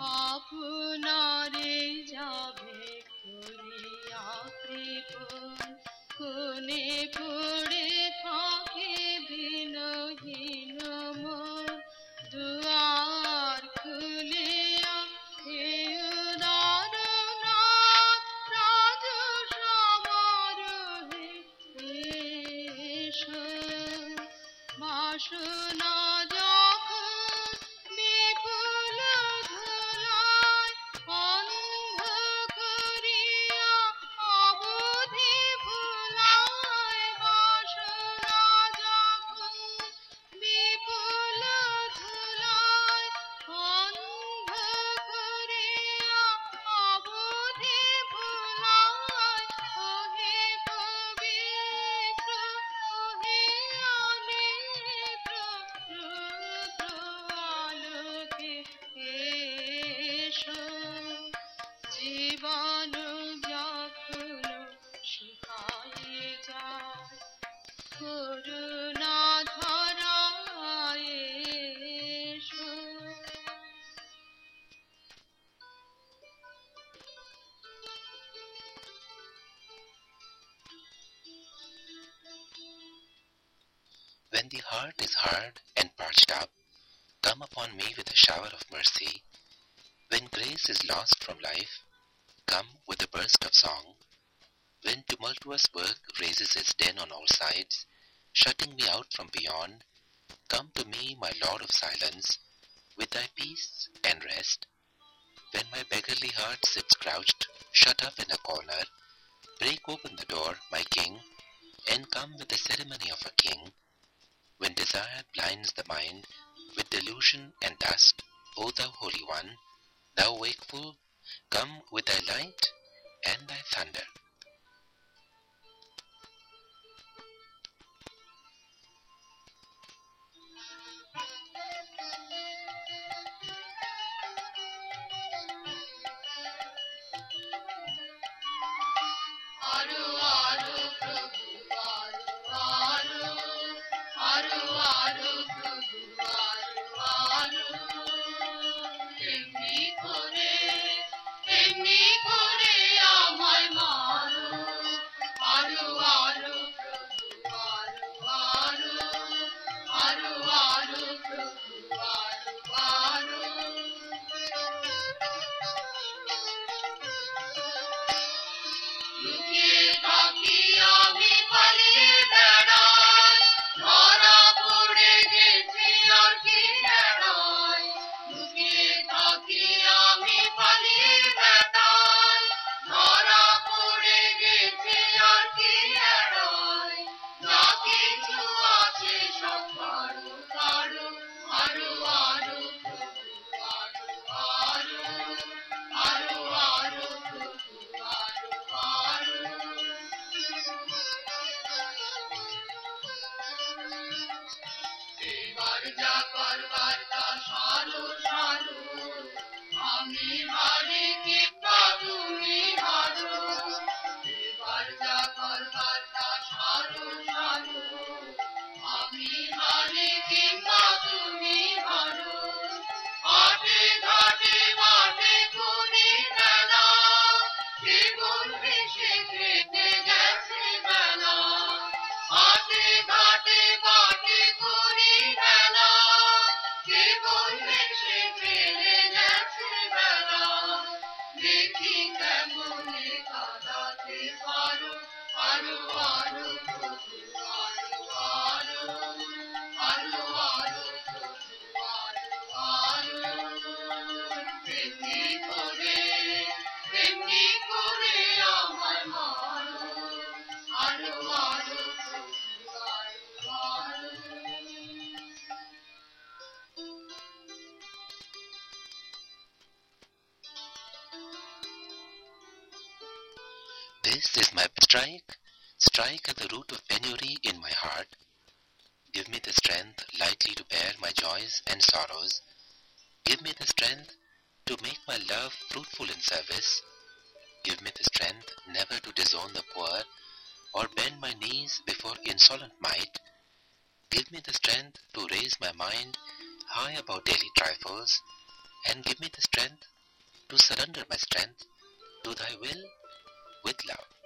আপনারে When the heart is hard and parched up, come upon me with a shower of mercy. When grace is lost from life, come with a burst of song. When tumultuous work raises its den on all sides, shutting me out from beyond, come to me, my Lord of silence, with thy peace and rest. When my beggarly heart sits crouched, shut up in a corner, break open the door, my King, and come with the ceremony of a king. When desire blinds the mind with delusion and dust, O thou Holy One, thou wakeful, come with thy light and thy thunder. And sorrows. Give me the strength to make my love fruitful in service. Give me the strength never to disown the poor or bend my knees before insolent might. Give me the strength to raise my mind high above daily trifles, and give me the strength to surrender my strength to thy will with love.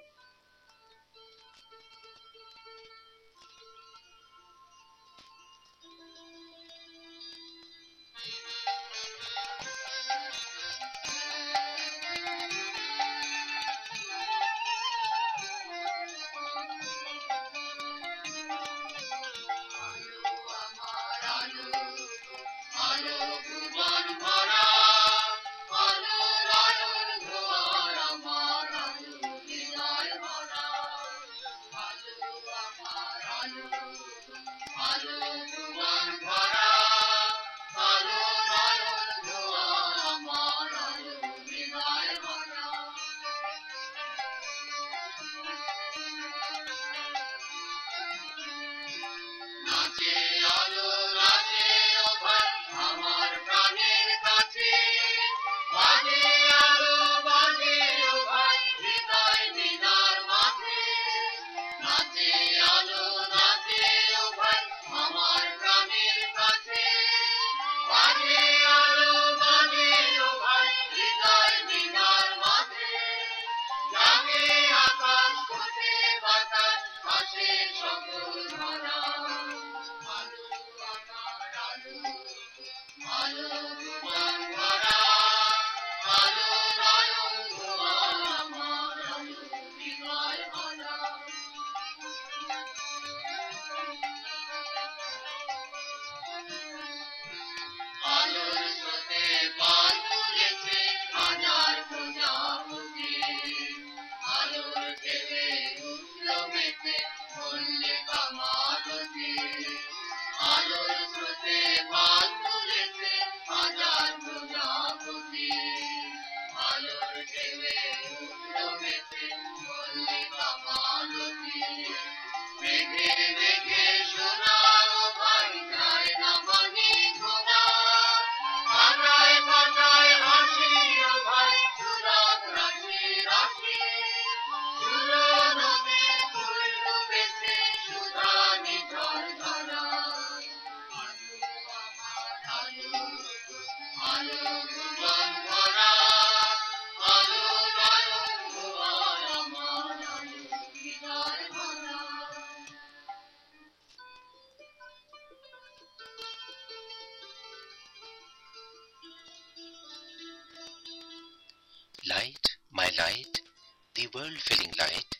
The world filling light,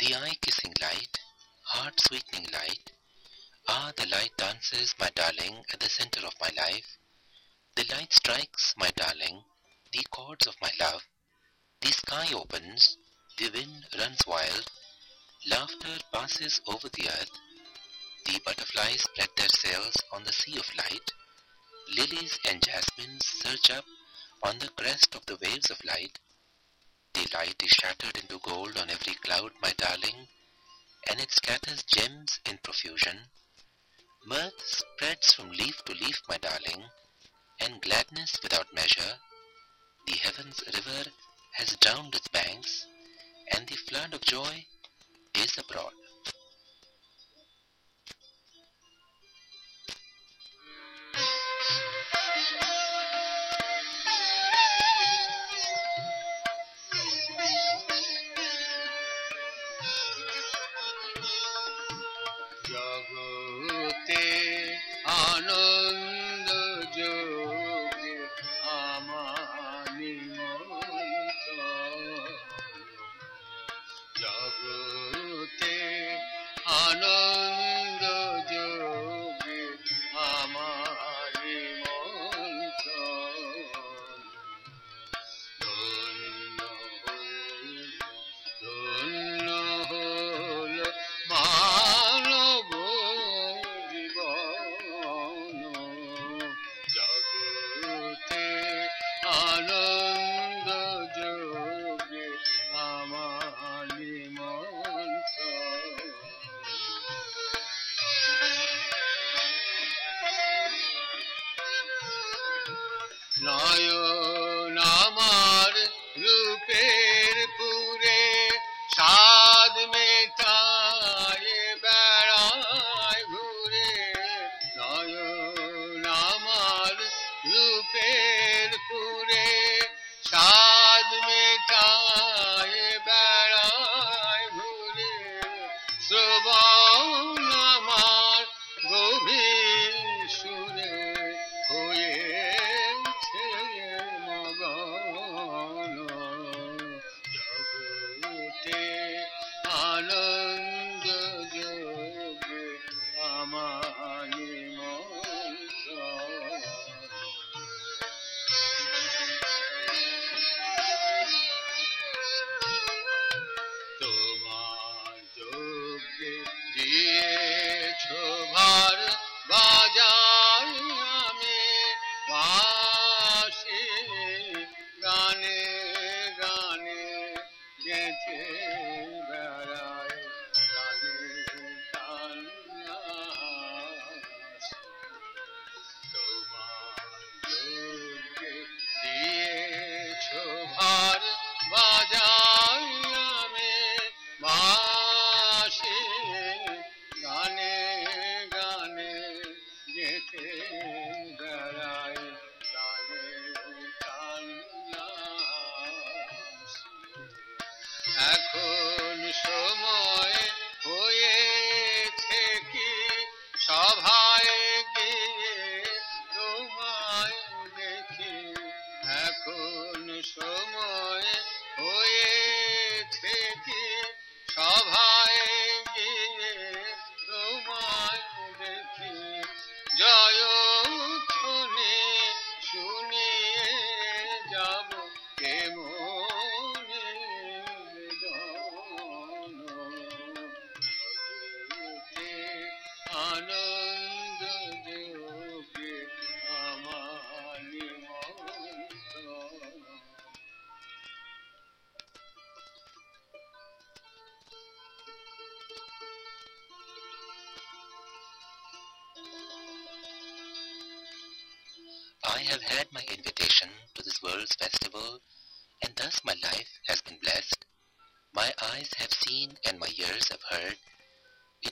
the eye kissing light, heart sweetening light. Ah, the light dances, my darling, at the center of my life. The light strikes, my darling, the chords of my love. The sky opens, the wind runs wild, laughter passes over the earth. The butterflies spread their sails on the sea of light. Lilies and jasmines surge up on the crest of the waves of light. The light is shattered into gold on every cloud, my darling, and it scatters gems in profusion. Mirth spreads from leaf to leaf, my darling, and gladness without measure. The heaven's river has drowned its banks, and the flood of joy is abroad.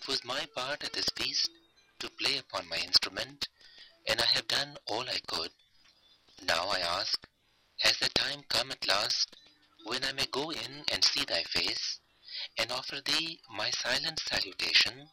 was my part at this feast to play upon my instrument, and I have done all I could. Now I ask, has the time come at last when I may go in and see thy face, and offer thee my silent salutation?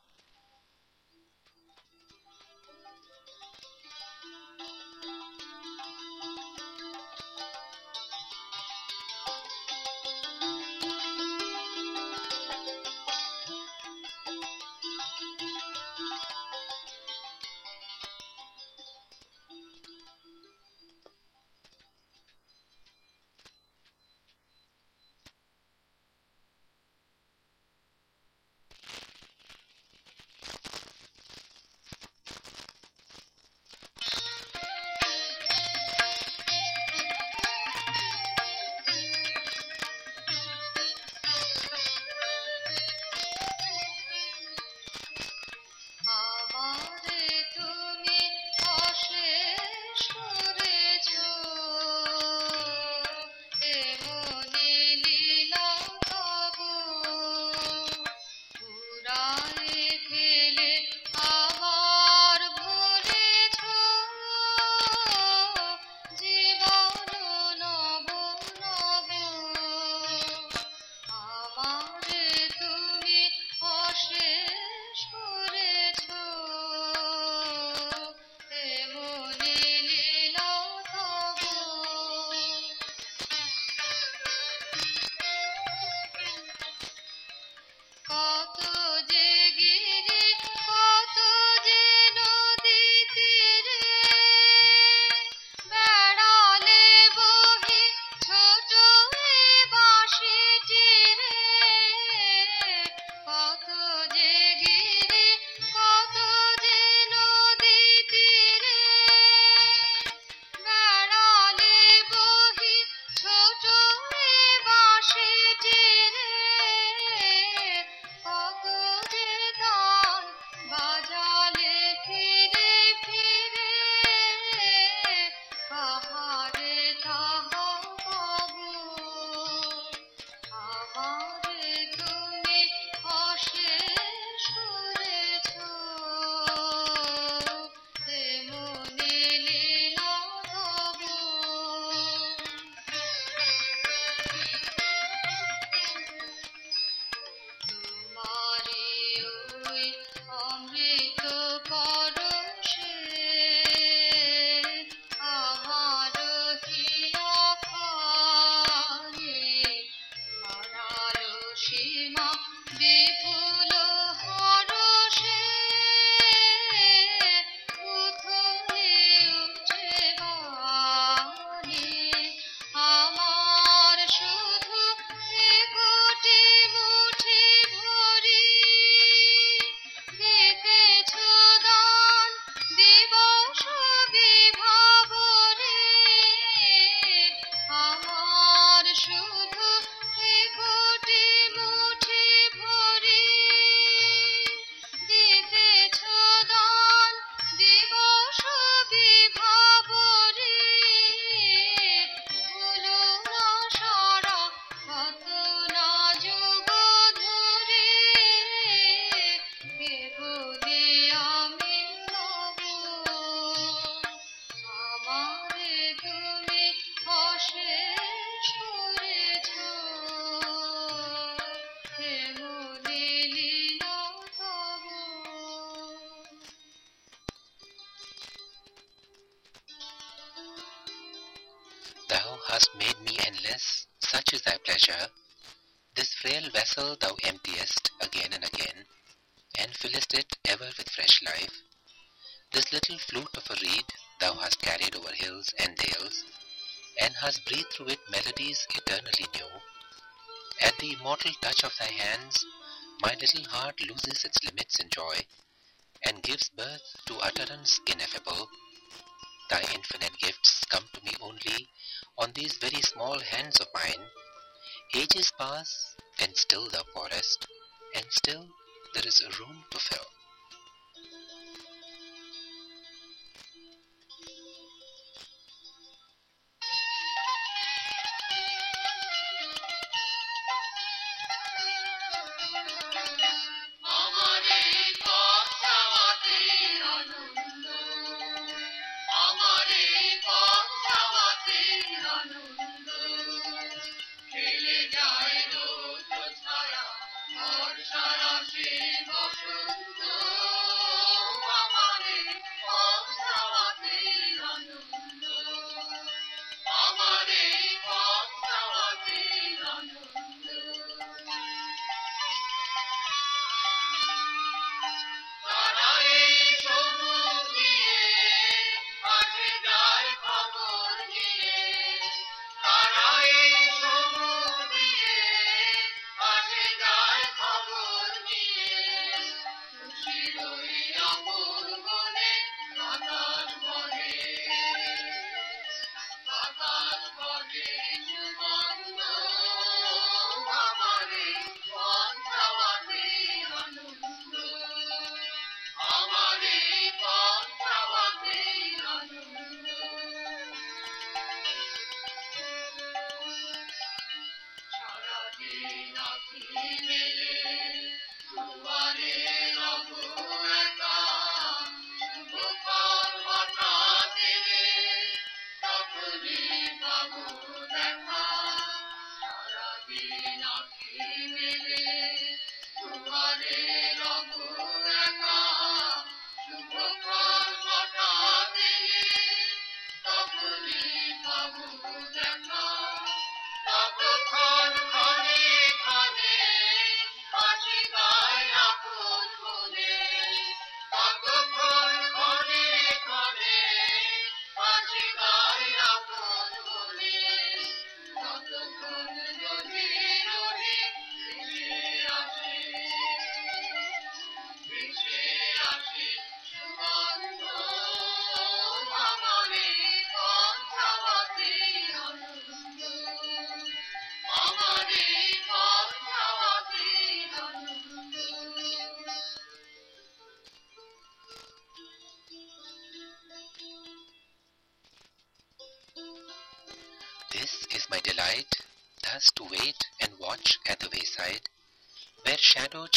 Is thy pleasure. This frail vessel thou emptiest again and again, and fillest it ever with fresh life. This little flute of a reed thou hast carried over hills and dales, and hast breathed through it melodies eternally new. At the immortal touch of thy hands, my little heart loses its limits in joy, and gives birth to utterance ineffable. Thy infinite gifts come to me only on these very small hands of mine. Ages pass, and still the forest, and still there is a room to fill.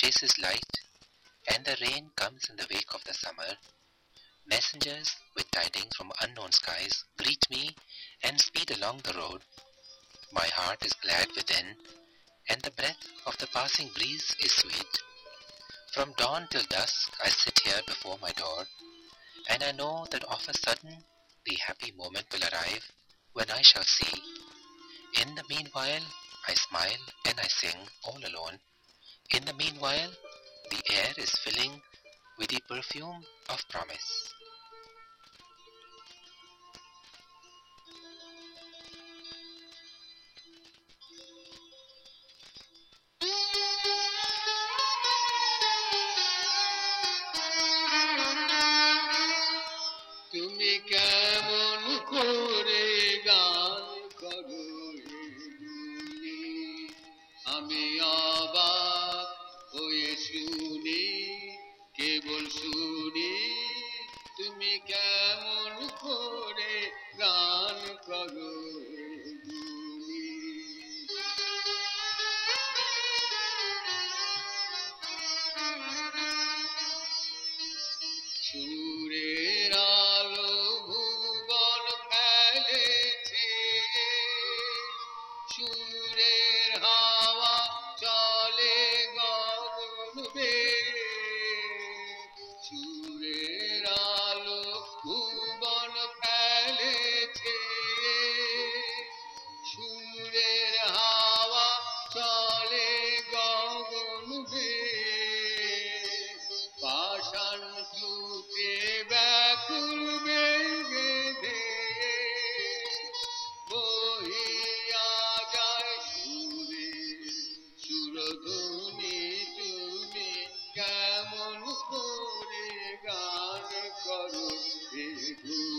Shadow chases light, and the rain comes in the wake of the summer. Messengers with tidings from unknown skies greet me and speed along the road. My heart is glad within, and the breath of the passing breeze is sweet. From dawn till dusk I sit here before my door, and I know that of a sudden the happy moment will arrive when I shall see. In the meanwhile, I smile and I sing all alone. In the meanwhile, the air is filling with the perfume of promise. তুমি কেবল শুনি তুমি কেমন You.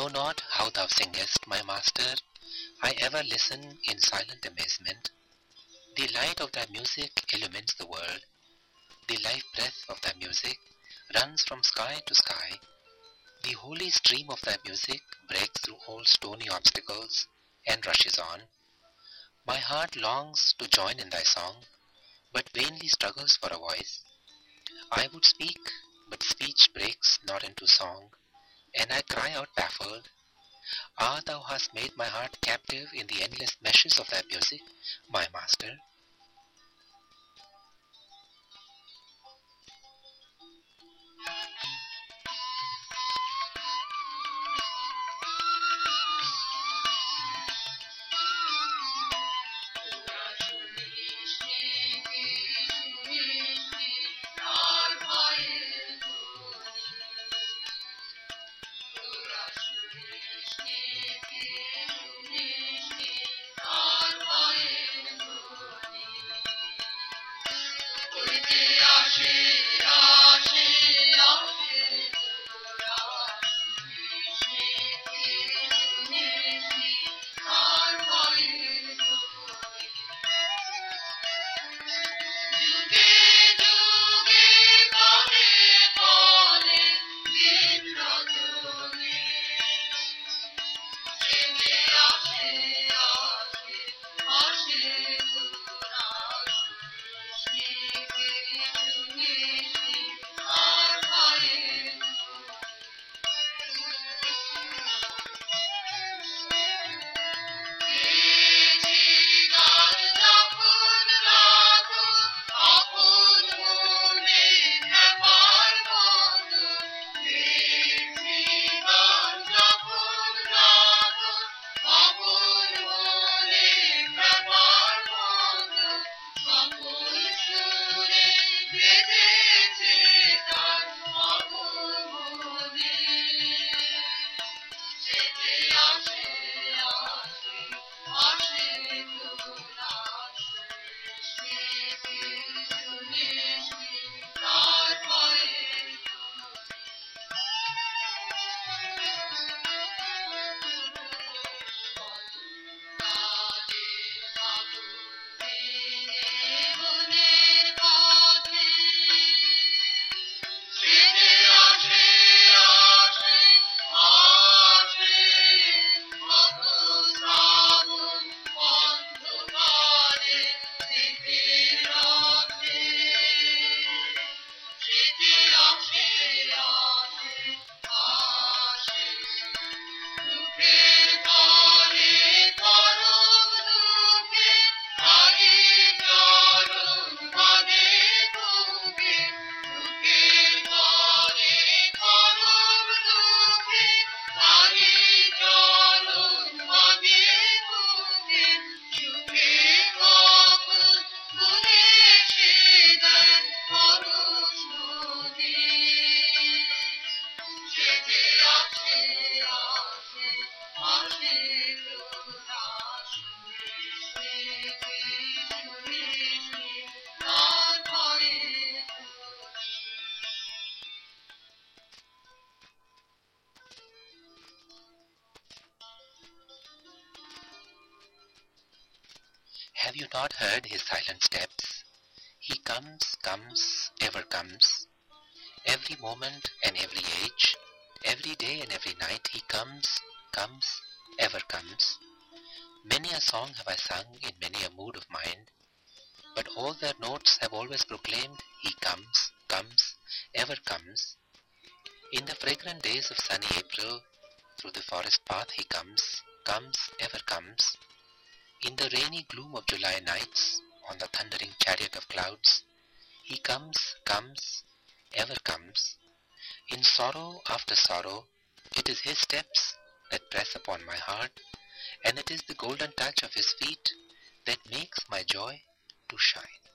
Know not how thou singest, my master. I ever listen in silent amazement. The light of thy music illumines the world. The life breath of thy music runs from sky to sky. The holy stream of thy music breaks through all stony obstacles and rushes on. My heart longs to join in thy song, but vainly struggles for a voice. I would speak, but speech breaks not into song, and I cry out baffled, Ah, thou hast made my heart captive in the endless meshes of thy music, my master. Not heard his silent steps? He comes, comes, ever comes. Every moment and every age, every day and every night, he comes, comes, ever comes. Many a song have I sung in many a mood of mind, but all their notes have always proclaimed, He comes, comes, ever comes. In the fragrant days of sunny April, through the forest path he comes, comes, ever comes. In the rainy gloom of July nights, on the thundering chariot of clouds, he comes, comes, ever comes. In sorrow after sorrow, it is his steps that press upon my heart, and it is the golden touch of his feet that makes my joy to shine.